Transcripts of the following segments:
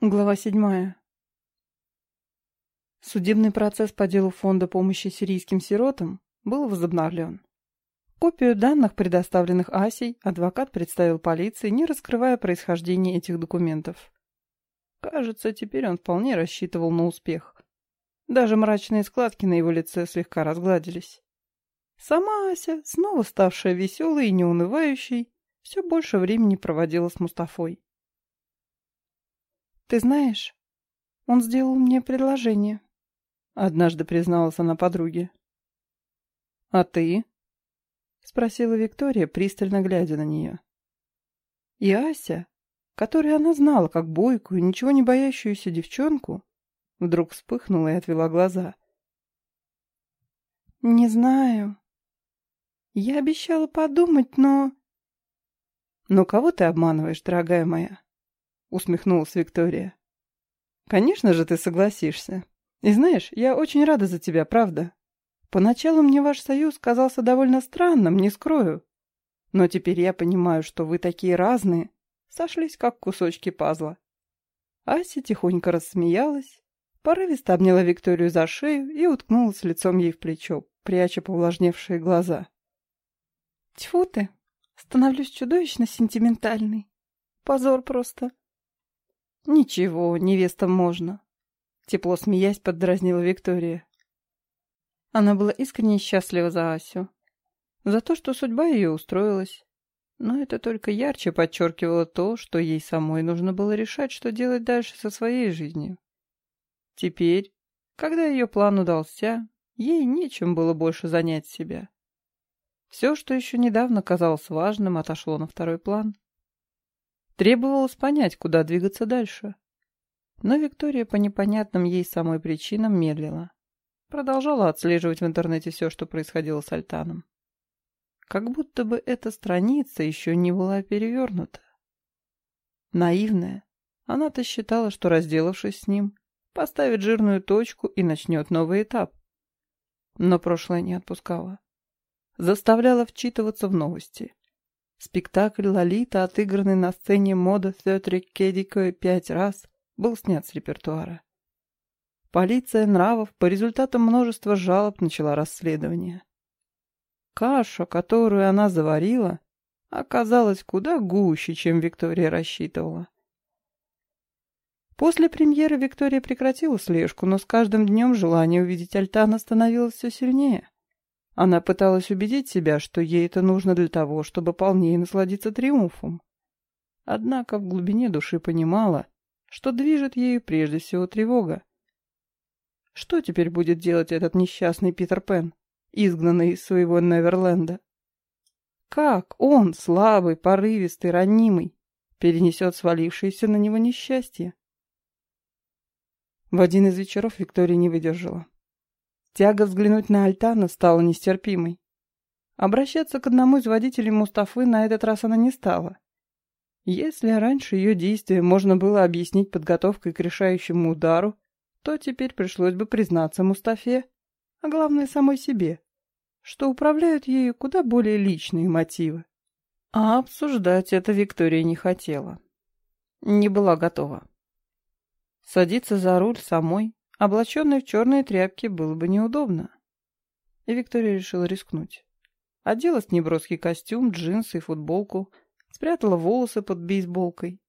Глава седьмая. Судебный процесс по делу Фонда помощи сирийским сиротам был возобновлен. Копию данных, предоставленных Асей, адвокат представил полиции, не раскрывая происхождение этих документов. Кажется, теперь он вполне рассчитывал на успех. Даже мрачные складки на его лице слегка разгладились. Сама Ася, снова ставшая веселой и неунывающей, все больше времени проводила с Мустафой. «Ты знаешь, он сделал мне предложение», — однажды призналась она подруге. «А ты?» — спросила Виктория, пристально глядя на нее. И Ася, которую она знала как бойкую, ничего не боящуюся девчонку, вдруг вспыхнула и отвела глаза. «Не знаю. Я обещала подумать, но...» «Но кого ты обманываешь, дорогая моя?» — усмехнулась Виктория. «Конечно же ты согласишься. И знаешь, я очень рада за тебя, правда. Поначалу мне ваш союз казался довольно странным, не скрою. Но теперь я понимаю, что вы такие разные, сошлись как кусочки пазла». Ася тихонько рассмеялась, порывисто обняла Викторию за шею и уткнулась лицом ей в плечо, пряча повлажневшие глаза. «Тьфу ты! Становлюсь чудовищно сентиментальной. Позор просто!» «Ничего, невестам можно», — тепло смеясь поддразнила Виктория. Она была искренне счастлива за Асю, за то, что судьба ее устроилась. Но это только ярче подчеркивало то, что ей самой нужно было решать, что делать дальше со своей жизнью. Теперь, когда ее план удался, ей нечем было больше занять себя. Все, что еще недавно казалось важным, отошло на второй план. Требовалось понять, куда двигаться дальше. Но Виктория по непонятным ей самой причинам медлила. Продолжала отслеживать в интернете все, что происходило с Альтаном. Как будто бы эта страница еще не была перевернута. Наивная, она-то считала, что, разделавшись с ним, поставит жирную точку и начнет новый этап. Но прошлое не отпускало. Заставляла вчитываться в новости. Спектакль «Лолита», отыгранный на сцене мода Фётрик Кедико пять раз, был снят с репертуара. Полиция нравов по результатам множества жалоб начала расследование. Каша, которую она заварила, оказалась куда гуще, чем Виктория рассчитывала. После премьеры Виктория прекратила слежку, но с каждым днем желание увидеть Альтана становилось все сильнее. Она пыталась убедить себя, что ей это нужно для того, чтобы полнее насладиться триумфом. Однако в глубине души понимала, что движет ею прежде всего тревога. Что теперь будет делать этот несчастный Питер Пен, изгнанный из своего Неверленда? Как он, слабый, порывистый, ранимый, перенесет свалившееся на него несчастье? В один из вечеров Виктория не выдержала. Тяга взглянуть на Альтана стала нестерпимой. Обращаться к одному из водителей Мустафы на этот раз она не стала. Если раньше ее действия можно было объяснить подготовкой к решающему удару, то теперь пришлось бы признаться Мустафе, а главное самой себе, что управляют ею куда более личные мотивы. А обсуждать это Виктория не хотела. Не была готова. Садиться за руль самой Облаченной в черные тряпки было бы неудобно. И Виктория решила рискнуть. Оделась в неброский костюм, джинсы и футболку, спрятала волосы под бейсболкой.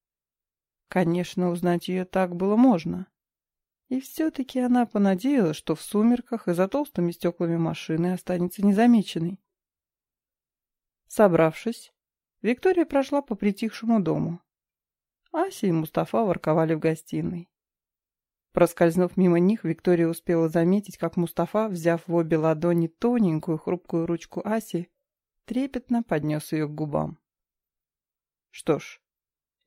Конечно, узнать ее так было можно. И все-таки она понадеялась, что в сумерках и за толстыми стеклами машины останется незамеченной. Собравшись, Виктория прошла по притихшему дому. Ася и Мустафа ворковали в гостиной. Проскользнув мимо них, Виктория успела заметить, как Мустафа, взяв в обе ладони тоненькую хрупкую ручку Аси, трепетно поднес ее к губам. Что ж,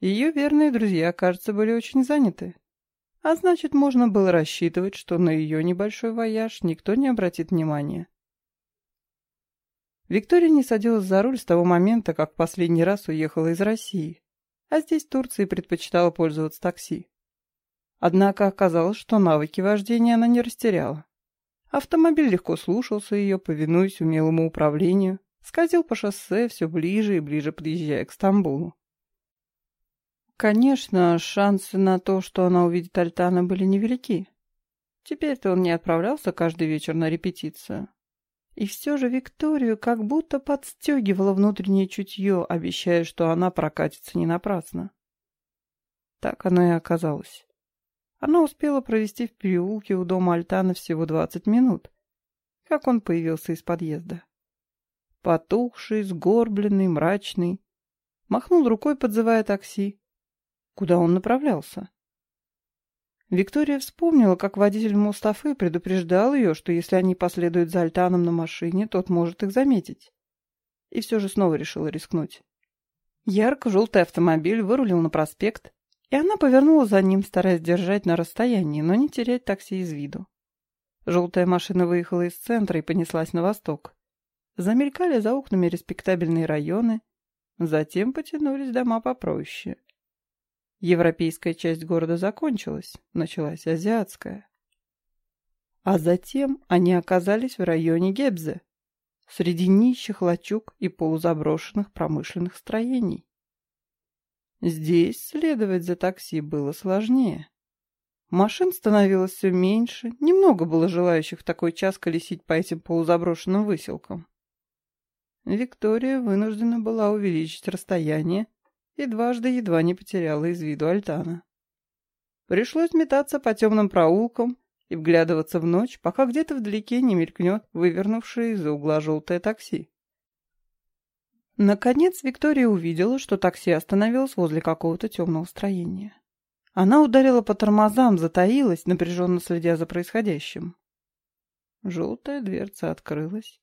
ее верные друзья, кажется, были очень заняты. А значит, можно было рассчитывать, что на ее небольшой вояж никто не обратит внимания. Виктория не садилась за руль с того момента, как последний раз уехала из России, а здесь в Турции предпочитала пользоваться такси. Однако оказалось, что навыки вождения она не растеряла. Автомобиль легко слушался ее, повинуясь умелому управлению, скользил по шоссе все ближе и ближе, подъезжая к Стамбулу. Конечно, шансы на то, что она увидит Альтана, были невелики. Теперь-то он не отправлялся каждый вечер на репетицию. И все же Викторию как будто подстегивало внутреннее чутье, обещая, что она прокатится не напрасно. Так оно и оказалось. Она успела провести в переулке у дома Альтана всего двадцать минут, как он появился из подъезда. Потухший, сгорбленный, мрачный. Махнул рукой, подзывая такси. Куда он направлялся? Виктория вспомнила, как водитель Мустафы предупреждал ее, что если они последуют за Альтаном на машине, тот может их заметить. И все же снова решила рискнуть. Ярко-желтый автомобиль вырулил на проспект, и она повернула за ним, стараясь держать на расстоянии, но не терять такси из виду. Желтая машина выехала из центра и понеслась на восток. Замелькали за окнами респектабельные районы, затем потянулись дома попроще. Европейская часть города закончилась, началась азиатская. А затем они оказались в районе Гебзе, среди нищих лачуг и полузаброшенных промышленных строений. Здесь следовать за такси было сложнее. Машин становилось все меньше, немного было желающих в такой час колесить по этим полузаброшенным выселкам. Виктория вынуждена была увеличить расстояние и дважды едва не потеряла из виду Альтана. Пришлось метаться по темным проулкам и вглядываться в ночь, пока где-то вдалеке не мелькнет вывернувшее из-за угла желтое такси. Наконец Виктория увидела, что такси остановилось возле какого-то темного строения. Она ударила по тормозам, затаилась, напряженно следя за происходящим. Желтая дверца открылась.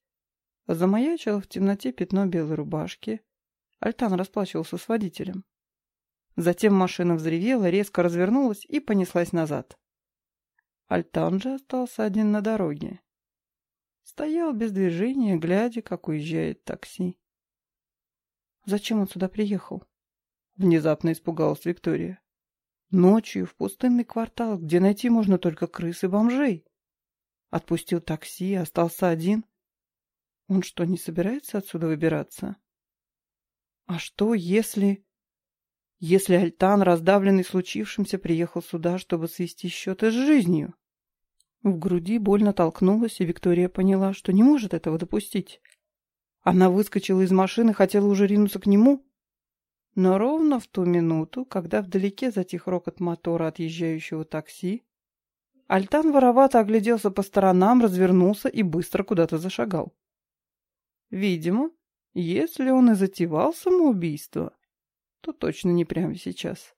Замаячило в темноте пятно белой рубашки, Альтан расплачивался с водителем. Затем машина взревела, резко развернулась и понеслась назад. Альтан же остался один на дороге. Стоял без движения, глядя, как уезжает такси. Зачем он сюда приехал? Внезапно испугалась Виктория. Ночью в пустынный квартал, где найти можно только крыс и бомжей. Отпустил такси, остался один. Он что, не собирается отсюда выбираться? А что, если... Если Альтан, раздавленный случившимся, приехал сюда, чтобы свести счеты с жизнью? В груди больно толкнулась, и Виктория поняла, что не может этого допустить. Она выскочила из машины, хотела уже ринуться к нему, но ровно в ту минуту, когда вдалеке затих рокот мотора отъезжающего такси, Альтан воровато огляделся по сторонам, развернулся и быстро куда-то зашагал. Видимо, если он и затевал самоубийство, то точно не прямо сейчас.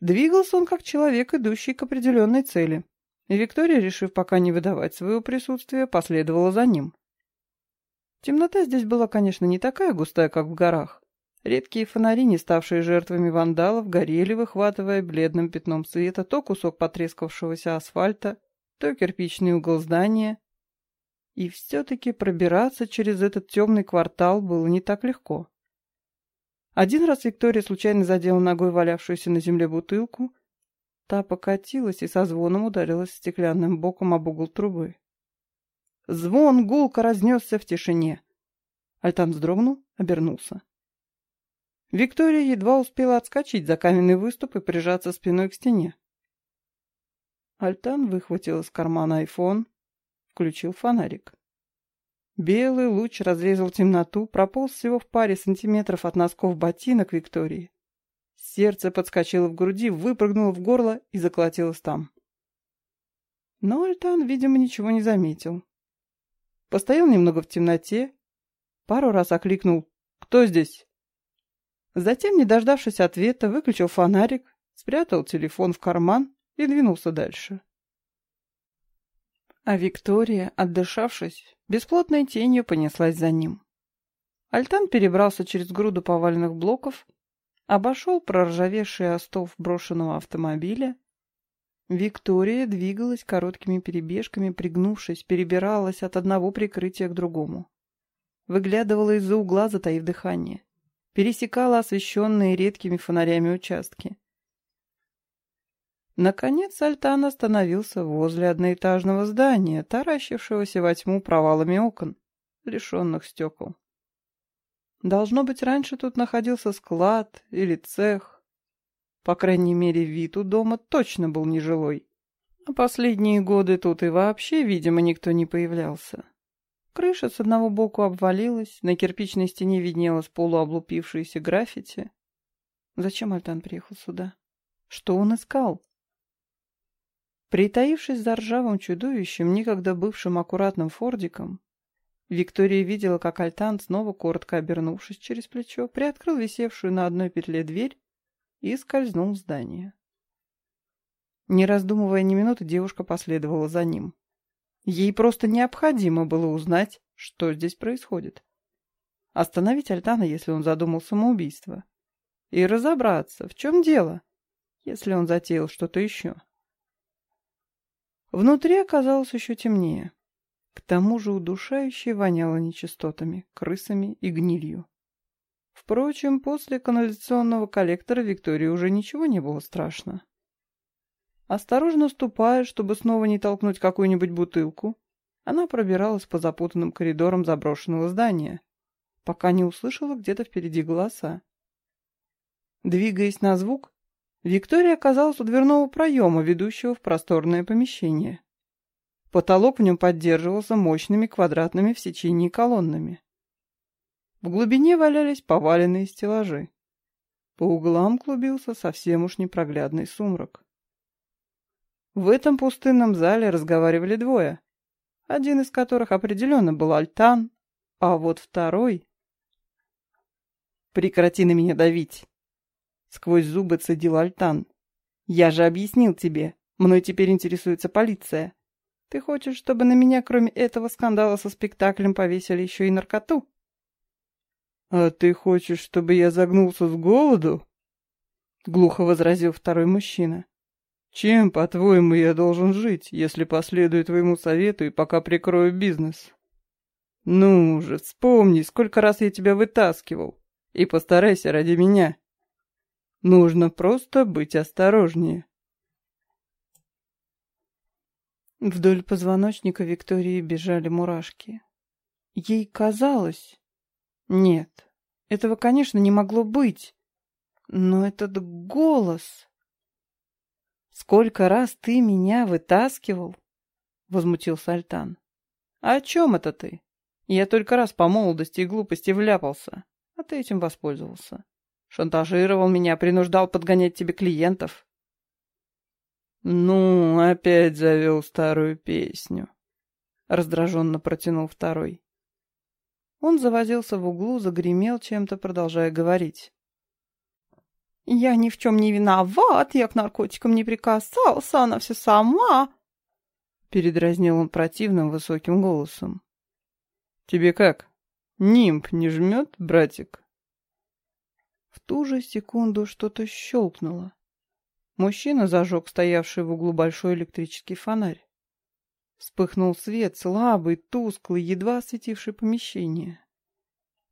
Двигался он как человек, идущий к определенной цели, и Виктория, решив пока не выдавать своего присутствия, последовала за ним. Темнота здесь была, конечно, не такая густая, как в горах. Редкие фонари, не ставшие жертвами вандалов, горели, выхватывая бледным пятном света то кусок потрескавшегося асфальта, то кирпичный угол здания, и все-таки пробираться через этот темный квартал было не так легко. Один раз Виктория случайно задела ногой валявшуюся на земле бутылку. Та покатилась и со звоном ударилась стеклянным боком об угол трубы. Звон гулко разнесся в тишине. Альтан вздрогнул, обернулся. Виктория едва успела отскочить за каменный выступ и прижаться спиной к стене. Альтан выхватил из кармана айфон, включил фонарик. Белый луч разрезал темноту, прополз всего в паре сантиметров от носков ботинок Виктории. Сердце подскочило в груди, выпрыгнуло в горло и заколотилось там. Но Альтан, видимо, ничего не заметил. Постоял немного в темноте, пару раз окликнул «Кто здесь?». Затем, не дождавшись ответа, выключил фонарик, спрятал телефон в карман и двинулся дальше. А Виктория, отдышавшись, бесплотной тенью понеслась за ним. Альтан перебрался через груду поваленных блоков, обошел проржавевший остов брошенного автомобиля. Виктория двигалась короткими перебежками, пригнувшись, перебиралась от одного прикрытия к другому. Выглядывала из-за угла, затаив дыхание. Пересекала освещенные редкими фонарями участки. Наконец Альтан остановился возле одноэтажного здания, таращившегося во тьму провалами окон, лишенных стекол. Должно быть, раньше тут находился склад или цех. По крайней мере, вид у дома точно был нежилой. А последние годы тут и вообще, видимо, никто не появлялся. Крыша с одного боку обвалилась, на кирпичной стене виднелось полуоблупившееся граффити. Зачем Альтан приехал сюда? Что он искал? Притаившись за ржавым чудовищем, никогда бывшим аккуратным фордиком, Виктория видела, как Альтан, снова коротко обернувшись через плечо, приоткрыл висевшую на одной петле дверь и скользнул в здание. Не раздумывая ни минуты, девушка последовала за ним. Ей просто необходимо было узнать, что здесь происходит. Остановить Альтана, если он задумал самоубийство. И разобраться, в чем дело, если он затеял что-то еще. Внутри оказалось еще темнее. К тому же удушающе воняло нечистотами, крысами и гнилью. Впрочем, после канализационного коллектора Виктории уже ничего не было страшно. Осторожно ступая, чтобы снова не толкнуть какую-нибудь бутылку, она пробиралась по запутанным коридорам заброшенного здания, пока не услышала где-то впереди голоса. Двигаясь на звук, Виктория оказалась у дверного проема, ведущего в просторное помещение. Потолок в нем поддерживался мощными квадратными в сечении колоннами. В глубине валялись поваленные стеллажи. По углам клубился совсем уж непроглядный сумрак. В этом пустынном зале разговаривали двое, один из которых определенно был Альтан, а вот второй... «Прекрати на меня давить!» Сквозь зубы цедил Альтан. «Я же объяснил тебе, мной теперь интересуется полиция. Ты хочешь, чтобы на меня, кроме этого скандала со спектаклем, повесили еще и наркоту?» «А ты хочешь, чтобы я загнулся с голоду?» Глухо возразил второй мужчина. Чем, по-твоему, я должен жить, если последую твоему совету и пока прикрою бизнес? Ну же, вспомни, сколько раз я тебя вытаскивал, и постарайся ради меня. Нужно просто быть осторожнее. Вдоль позвоночника Виктории бежали мурашки. Ей казалось... Нет, этого, конечно, не могло быть. Но этот голос... «Сколько раз ты меня вытаскивал?» — возмутился Альтан. «А о чем это ты? Я только раз по молодости и глупости вляпался, а ты этим воспользовался. Шантажировал меня, принуждал подгонять тебе клиентов». «Ну, опять завел старую песню», — раздраженно протянул второй. Он завозился в углу, загремел чем-то, продолжая говорить. Я ни в чем не виноват, я к наркотикам не прикасался, она все сама. Передразнил он противным высоким голосом. Тебе как? Нимб не жмет, братик? В ту же секунду что-то щелкнуло. Мужчина зажег стоявший в углу большой электрический фонарь. Вспыхнул свет, слабый, тусклый, едва осветивший помещение.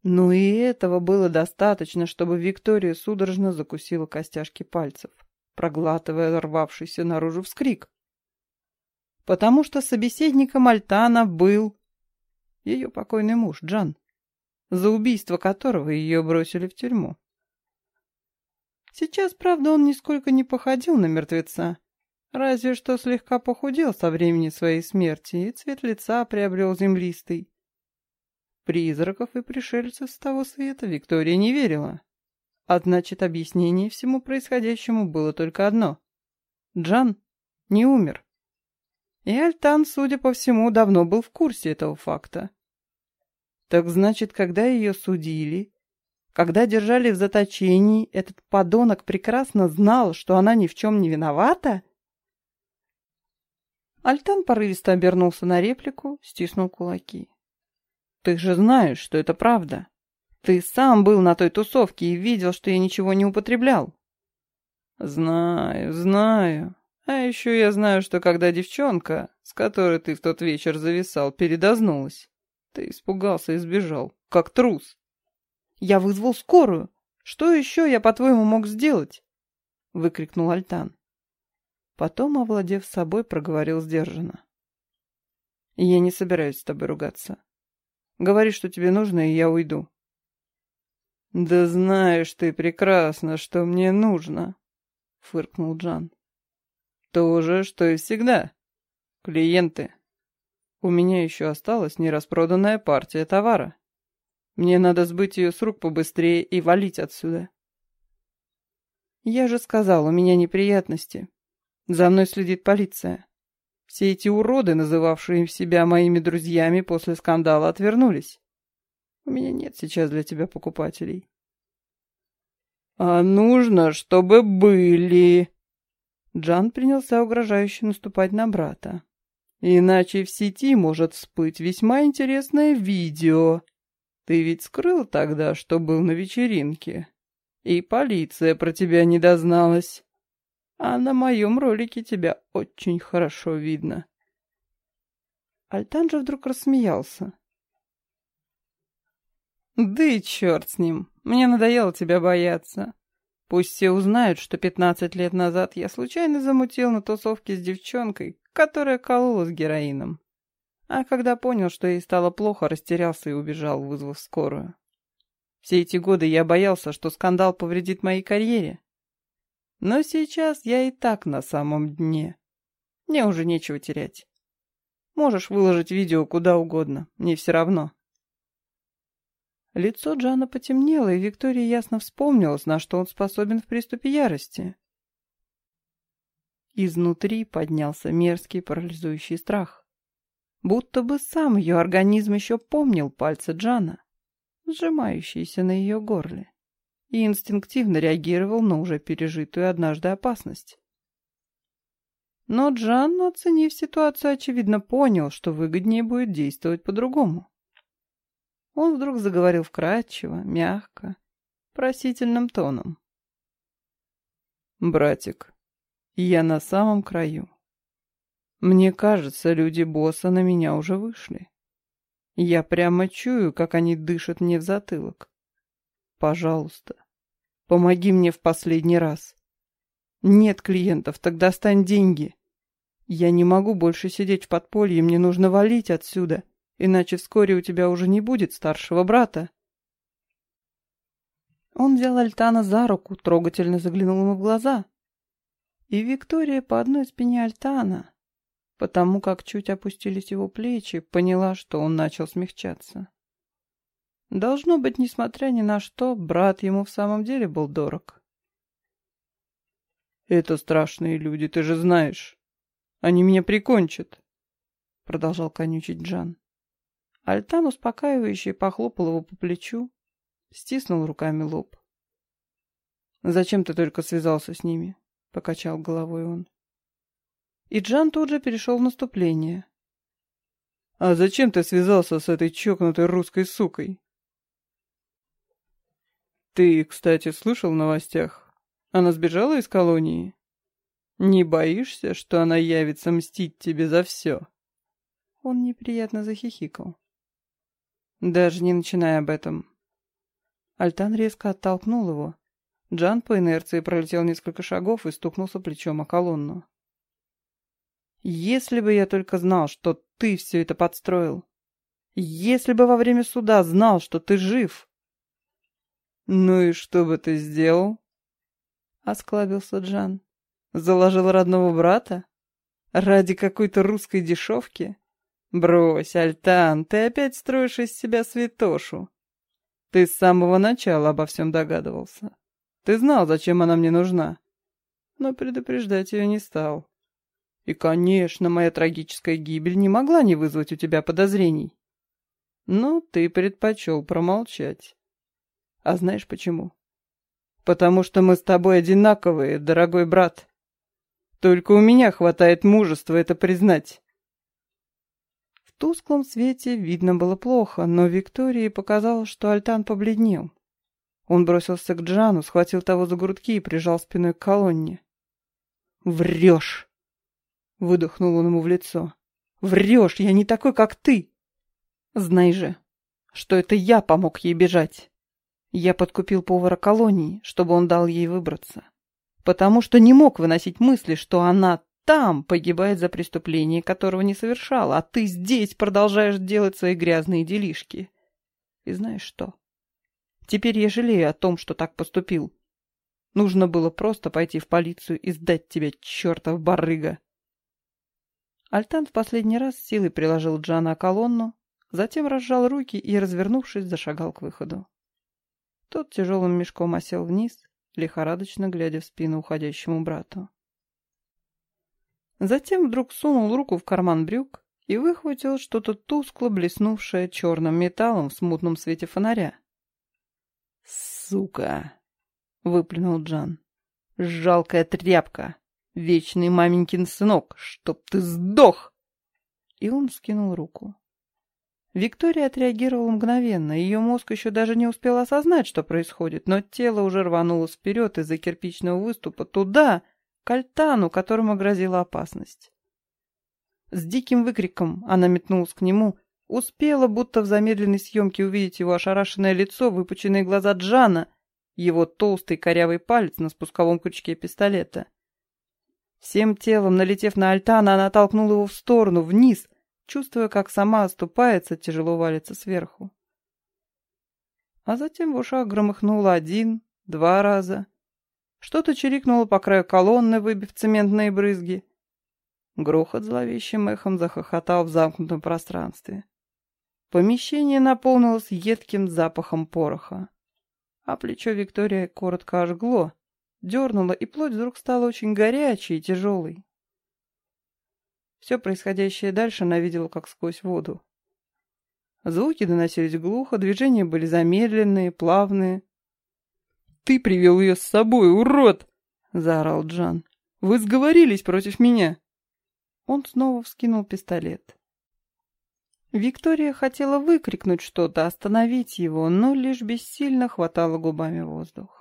Но и этого было достаточно, чтобы Виктория судорожно закусила костяшки пальцев, проглатывая рвавшийся наружу вскрик. Потому что собеседником Альтана был ее покойный муж Джан, за убийство которого ее бросили в тюрьму. Сейчас, правда, он нисколько не походил на мертвеца, разве что слегка похудел со времени своей смерти, и цвет лица приобрел землистый призраков и пришельцев с того света Виктория не верила. А значит, объяснение всему происходящему было только одно. Джан не умер. И Альтан, судя по всему, давно был в курсе этого факта. Так значит, когда ее судили, когда держали в заточении, этот подонок прекрасно знал, что она ни в чем не виновата? Альтан порывисто обернулся на реплику, стиснул кулаки. Ты же знаешь, что это правда. Ты сам был на той тусовке и видел, что я ничего не употреблял. Знаю, знаю. А еще я знаю, что когда девчонка, с которой ты в тот вечер зависал, передознулась, ты испугался и сбежал, как трус. Я вызвал скорую. Что еще я, по-твоему, мог сделать? Выкрикнул Альтан. Потом, овладев собой, проговорил сдержанно. Я не собираюсь с тобой ругаться. Говори, что тебе нужно, и я уйду. «Да знаешь ты прекрасно, что мне нужно», — фыркнул Джан. «То же, что и всегда. Клиенты. У меня еще осталась нераспроданная партия товара. Мне надо сбыть ее с рук побыстрее и валить отсюда». «Я же сказал, у меня неприятности. За мной следит полиция. Все эти уроды, называвшие себя моими друзьями после скандала, отвернулись. У меня нет сейчас для тебя покупателей. А нужно, чтобы были. Джан принялся угрожающе наступать на брата. Иначе в сети может всплыть весьма интересное видео. Ты ведь скрыл тогда, что был на вечеринке. И полиция про тебя не дозналась. А на моем ролике тебя очень хорошо видно. Альтан же вдруг рассмеялся. Да и черт с ним. Мне надоело тебя бояться. Пусть все узнают, что пятнадцать лет назад я случайно замутил на тусовке с девчонкой, которая кололась героином. А когда понял, что ей стало плохо, растерялся и убежал, вызвав скорую. Все эти годы я боялся, что скандал повредит моей карьере. Но сейчас я и так на самом дне. Мне уже нечего терять. Можешь выложить видео куда угодно, мне все равно. Лицо Джана потемнело, и Виктория ясно вспомнилась, на что он способен в приступе ярости. Изнутри поднялся мерзкий парализующий страх. Будто бы сам ее организм еще помнил пальцы Джана, сжимающиеся на ее горле, и инстинктивно реагировал на уже пережитую однажды опасность. Но Джан, оценив ситуацию, очевидно понял, что выгоднее будет действовать по-другому. Он вдруг заговорил вкрадчиво, мягко, просительным тоном. «Братик, я на самом краю. Мне кажется, люди босса на меня уже вышли. Я прямо чую, как они дышат мне в затылок. Пожалуйста, помоги мне в последний раз. Нет клиентов, тогда стань деньги. Я не могу больше сидеть в подполье, мне нужно валить отсюда иначе вскоре у тебя уже не будет старшего брата. Он взял Альтана за руку, трогательно заглянул ему в глаза. И Виктория по одной спине Альтана, потому как чуть опустились его плечи, поняла, что он начал смягчаться. Должно быть, несмотря ни на что, брат ему в самом деле был дорог. «Это страшные люди, ты же знаешь. Они меня прикончат», — продолжал конючить Джан. Альтан успокаивающе похлопал его по плечу, стиснул руками лоб. «Зачем ты только связался с ними?» — покачал головой он. И Джан тут же перешел в наступление. «А зачем ты связался с этой чокнутой русской сукой?» «Ты, кстати, слышал в новостях? Она сбежала из колонии? Не боишься, что она явится мстить тебе за все?» Он неприятно захихикал. Даже не начинай об этом. Альтан резко оттолкнул его. Джан по инерции пролетел несколько шагов и стукнулся плечом о колонну. «Если бы я только знал, что ты все это подстроил! Если бы во время суда знал, что ты жив!» «Ну и что бы ты сделал?» — осклабился Джан. «Заложил родного брата? Ради какой-то русской дешевки?» «Брось, Альтан, ты опять строишь из себя святошу. Ты с самого начала обо всем догадывался. Ты знал, зачем она мне нужна. Но предупреждать ее не стал. И, конечно, моя трагическая гибель не могла не вызвать у тебя подозрений. Но ты предпочел промолчать. А знаешь почему? Потому что мы с тобой одинаковые, дорогой брат. Только у меня хватает мужества это признать тусклом свете видно было плохо, но Виктории показалось, что Альтан побледнел. Он бросился к Джану, схватил того за грудки и прижал спиной к колонне. «Врешь!» — выдохнул он ему в лицо. «Врешь! Я не такой, как ты! Знай же, что это я помог ей бежать. Я подкупил повара колонии, чтобы он дал ей выбраться. Потому что не мог выносить мысли, что она там погибает за преступление, которого не совершал, а ты здесь продолжаешь делать свои грязные делишки. И знаешь что? Теперь я жалею о том, что так поступил. Нужно было просто пойти в полицию и сдать тебя, чертов барыга. Альтан в последний раз силой приложил Джана о колонну, затем разжал руки и, развернувшись, зашагал к выходу. Тот тяжелым мешком осел вниз, лихорадочно глядя в спину уходящему брату. Затем вдруг сунул руку в карман брюк и выхватил что-то тускло блеснувшее черным металлом в смутном свете фонаря. «Сука!» — выплюнул Джан. «Жалкая тряпка! Вечный маменькин сынок! Чтоб ты сдох!» И он скинул руку. Виктория отреагировала мгновенно, ее мозг еще даже не успел осознать, что происходит, но тело уже рванулось вперед из-за кирпичного выступа туда, к альтану, которому грозила опасность. С диким выкриком она метнулась к нему, успела, будто в замедленной съемке увидеть его ошарашенное лицо, выпученные глаза Джана, его толстый корявый палец на спусковом крючке пистолета. Всем телом, налетев на альтана, она толкнула его в сторону, вниз, чувствуя, как сама оступается, тяжело валится сверху. А затем в ушах громыхнуло один, два раза. Что-то чирикнуло по краю колонны, выбив цементные брызги. Грохот зловещим эхом захохотал в замкнутом пространстве. Помещение наполнилось едким запахом пороха. А плечо Виктория коротко ожгло, дернуло, и плоть вдруг стала очень горячей и тяжелой. Все происходящее дальше она видела как сквозь воду. Звуки доносились глухо, движения были замедленные, плавные. «Ты привел ее с собой, урод!» — заорал Джан. «Вы сговорились против меня!» Он снова вскинул пистолет. Виктория хотела выкрикнуть что-то, остановить его, но лишь бессильно хватала губами воздух.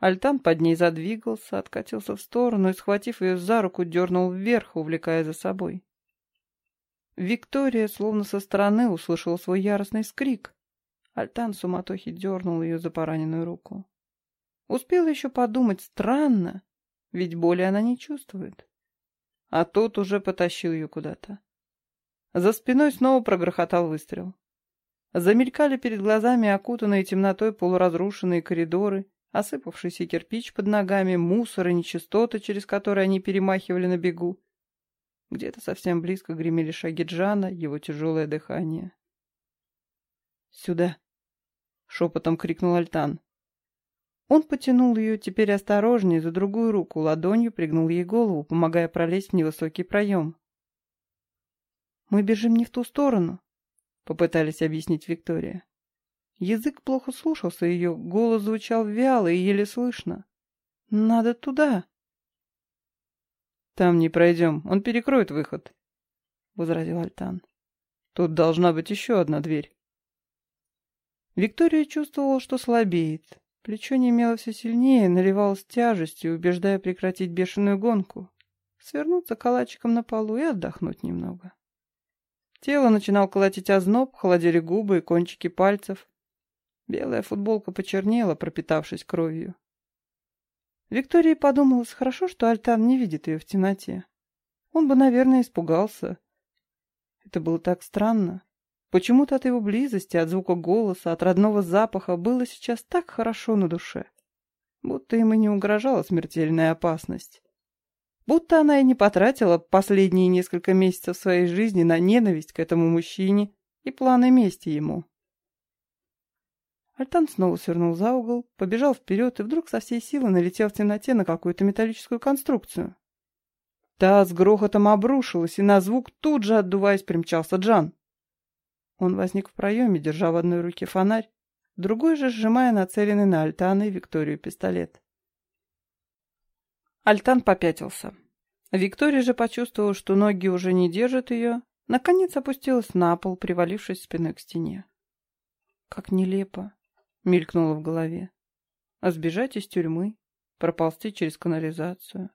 Альтан под ней задвигался, откатился в сторону и, схватив ее за руку, дернул вверх, увлекая за собой. Виктория, словно со стороны, услышала свой яростный скрик. Альтан суматохи дернул ее за пораненную руку. Успела еще подумать, странно, ведь боли она не чувствует. А тот уже потащил ее куда-то. За спиной снова прогрохотал выстрел. Замелькали перед глазами окутанные темнотой полуразрушенные коридоры, осыпавшийся кирпич под ногами, мусор и нечистоты, через которые они перемахивали на бегу. Где-то совсем близко гремели шаги Джана, его тяжелое дыхание. «Сюда!» — шепотом крикнул Альтан. Он потянул ее теперь осторожнее за другую руку, ладонью пригнул ей голову, помогая пролезть в невысокий проем. «Мы бежим не в ту сторону», — попытались объяснить Виктория. Язык плохо слушался ее, голос звучал вяло и еле слышно. «Надо туда». «Там не пройдем, он перекроет выход», — возразил Альтан. «Тут должна быть еще одна дверь». Виктория чувствовала, что слабеет. Плечо немело все сильнее, наливалось тяжестью, убеждая прекратить бешеную гонку, свернуться калачиком на полу и отдохнуть немного. Тело начинал колотить озноб, холодели губы и кончики пальцев. Белая футболка почернела, пропитавшись кровью. Виктории подумалось, хорошо, что Альтан не видит ее в темноте. Он бы, наверное, испугался. Это было так странно. Почему-то от его близости, от звука голоса, от родного запаха было сейчас так хорошо на душе. Будто ему не угрожала смертельная опасность. Будто она и не потратила последние несколько месяцев своей жизни на ненависть к этому мужчине и планы мести ему. Альтан снова свернул за угол, побежал вперед и вдруг со всей силы налетел в темноте на какую-то металлическую конструкцию. Та с грохотом обрушилась, и на звук тут же, отдуваясь, примчался Джан. Он возник в проеме, держа в одной руке фонарь, другой же сжимая нацеленный на Альтана и Викторию пистолет. Альтан попятился. Виктория же почувствовала, что ноги уже не держат ее, наконец опустилась на пол, привалившись спиной к стене. Как нелепо, мелькнуло в голове. А сбежать из тюрьмы, проползти через канализацию,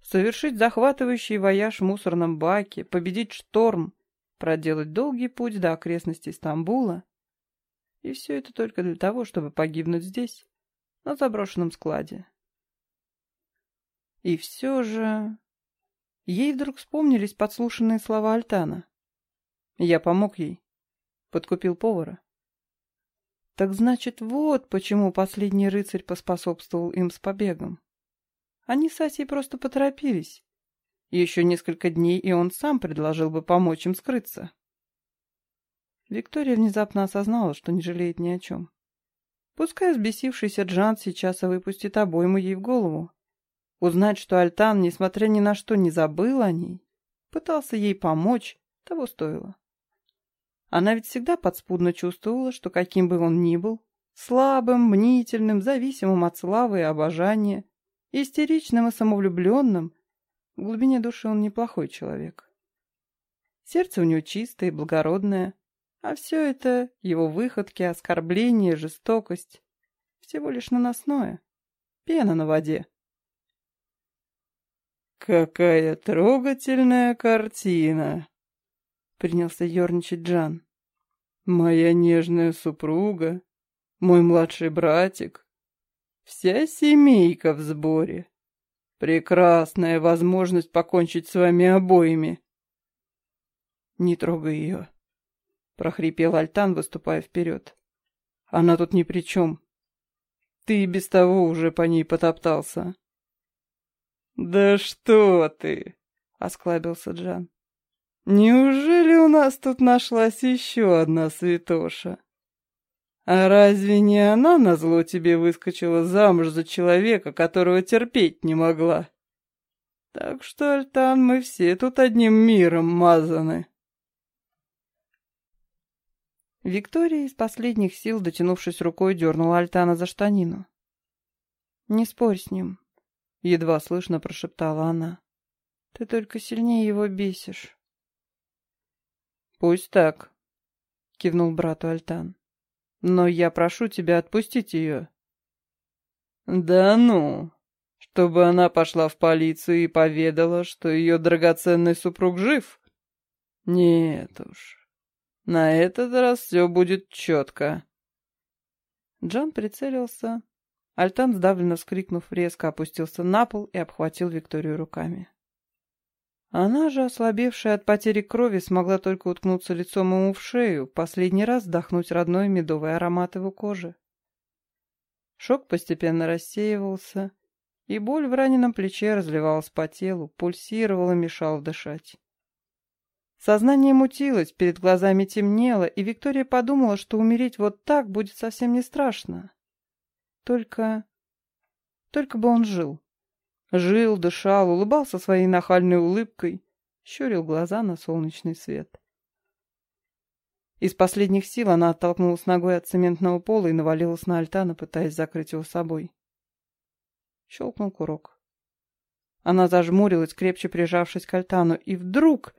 совершить захватывающий вояж в мусорном баке, победить шторм, проделать долгий путь до окрестностей Стамбула. И все это только для того, чтобы погибнуть здесь, на заброшенном складе. И все же... Ей вдруг вспомнились подслушанные слова Альтана. Я помог ей. Подкупил повара. Так значит, вот почему последний рыцарь поспособствовал им с побегом. Они с Асей просто поторопились. Еще несколько дней, и он сам предложил бы помочь им скрыться. Виктория внезапно осознала, что не жалеет ни о чем. Пускай взбесившийся Джан сейчас и выпустит обойму ей в голову. Узнать, что Альтан, несмотря ни на что, не забыл о ней, пытался ей помочь, того стоило. Она ведь всегда подспудно чувствовала, что каким бы он ни был, слабым, мнительным, зависимым от славы и обожания, истеричным и самовлюбленным, в глубине души он неплохой человек. Сердце у него чистое и благородное, а все это, его выходки, оскорбления, жестокость, всего лишь наносное. Пена на воде. «Какая трогательная картина!» — принялся ерничать Джан. «Моя нежная супруга, мой младший братик, вся семейка в сборе. Прекрасная возможность покончить с вами обоими». «Не трогай ее», — прохрипел Альтан, выступая вперед. «Она тут ни при чем. Ты и без того уже по ней потоптался». «Да что ты!» — осклабился Джан. «Неужели у нас тут нашлась еще одна святоша? А разве не она назло тебе выскочила замуж за человека, которого терпеть не могла? Так что, Альтан, мы все тут одним миром мазаны». Виктория из последних сил, дотянувшись рукой, дернула Альтана за штанину. «Не спорь с ним», — едва слышно прошептала она. «Ты только сильнее его бесишь». «Пусть так», — кивнул брату Альтан. «Но я прошу тебя отпустить ее». «Да ну, чтобы она пошла в полицию и поведала, что ее драгоценный супруг жив? Нет уж». На этот раз все будет четко. Джан прицелился. Альтан, сдавленно вскрикнув, резко опустился на пол и обхватил Викторию руками. Она же, ослабевшая от потери крови, смогла только уткнуться лицом ему в шею, последний раз вдохнуть родной медовый аромат его кожи. Шок постепенно рассеивался, и боль в раненом плече разливалась по телу, пульсировала, мешала дышать. Сознание мутилось, перед глазами темнело, и Виктория подумала, что умереть вот так будет совсем не страшно. Только... Только бы он жил. Жил, дышал, улыбался своей нахальной улыбкой, щурил глаза на солнечный свет. Из последних сил она оттолкнулась ногой от цементного пола и навалилась на Альтана, пытаясь закрыть его собой. Щелкнул курок. Она зажмурилась, крепче прижавшись к Альтану, и вдруг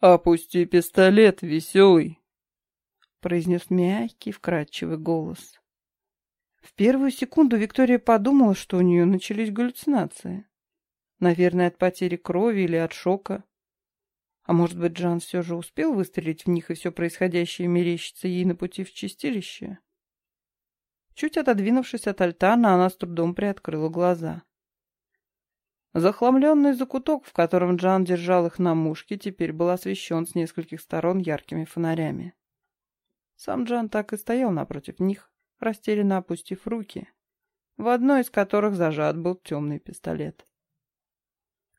«Опусти пистолет, веселый!» произнес мягкий, вкрадчивый голос. В первую секунду Виктория подумала, что у нее начались галлюцинации. Наверное, от потери крови или от шока. А может быть, Джан все же успел выстрелить в них, и все происходящее мерещится ей на пути в чистилище? Чуть отодвинувшись от альтана, она с трудом приоткрыла глаза. Захламленный закуток, в котором Джан держал их на мушке, теперь был освещен с нескольких сторон яркими фонарями. Сам Джан так и стоял напротив них, растерянно опустив руки, в одной из которых зажат был темный пистолет.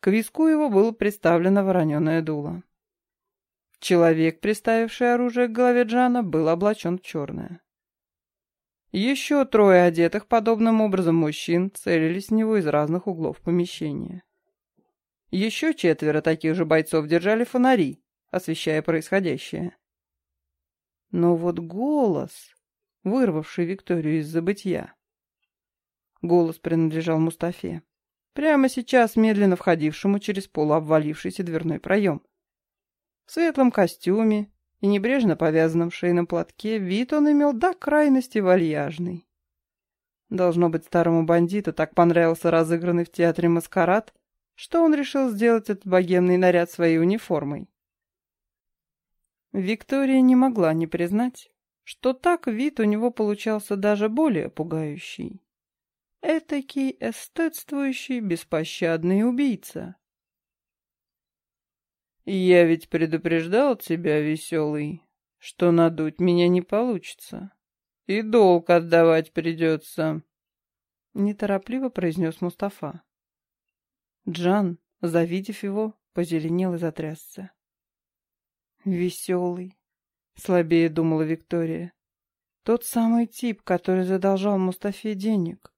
К виску его было приставлено вороненое дуло. Человек, приставивший оружие к голове Джана, был облачен в черное. Еще трое одетых подобным образом мужчин целились в него из разных углов помещения. Еще четверо таких же бойцов держали фонари, освещая происходящее. Но вот голос, вырвавший Викторию из забытья. Голос принадлежал Мустафе, прямо сейчас медленно входившему через полуобвалившийся дверной проем. В светлом костюме, и небрежно повязанном шейном платке вид он имел до крайности вальяжный. Должно быть, старому бандиту так понравился разыгранный в театре маскарад, что он решил сделать этот богемный наряд своей униформой. Виктория не могла не признать, что так вид у него получался даже более пугающий. Этакий эстетствующий беспощадный убийца. «Я ведь предупреждал тебя, веселый, что надуть меня не получится. И долг отдавать придется. Неторопливо произнес Мустафа. Джан, завидев его, позеленел и затрясся. «Веселый», — слабее думала Виктория. «Тот самый тип, который задолжал Мустафе денег.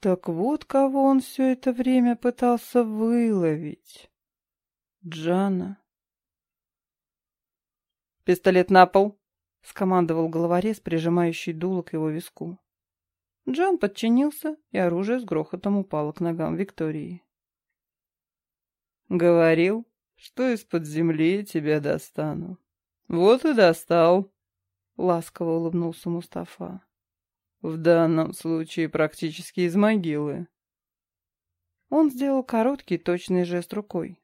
Так вот кого он все это время пытался выловить. Джана». «Пистолет на пол!» — скомандовал головорез, прижимающий дуло к его виску. Джан подчинился, и оружие с грохотом упало к ногам Виктории. «Говорил, что из-под земли тебя достану. Вот и достал», — ласково улыбнулся Мустафа. «В данном случае практически из могилы». Он сделал короткий точный жест рукой,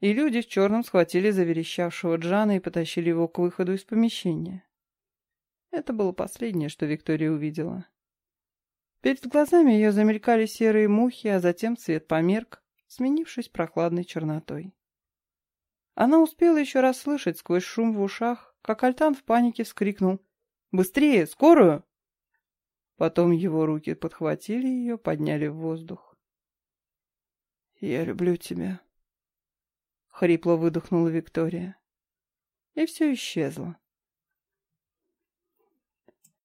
и люди в черном схватили заверещавшего Джана и потащили его к выходу из помещения. Это было последнее, что Виктория увидела. Перед глазами ее замелькали серые мухи, а затем цвет померк, сменившись прохладной чернотой. Она успела еще раз слышать сквозь шум в ушах, как Альтан в панике вскрикнул «Быстрее! Скорую!» Потом его руки подхватили ее, подняли в воздух. «Я люблю тебя», — хрипло выдохнула Виктория. И все исчезло.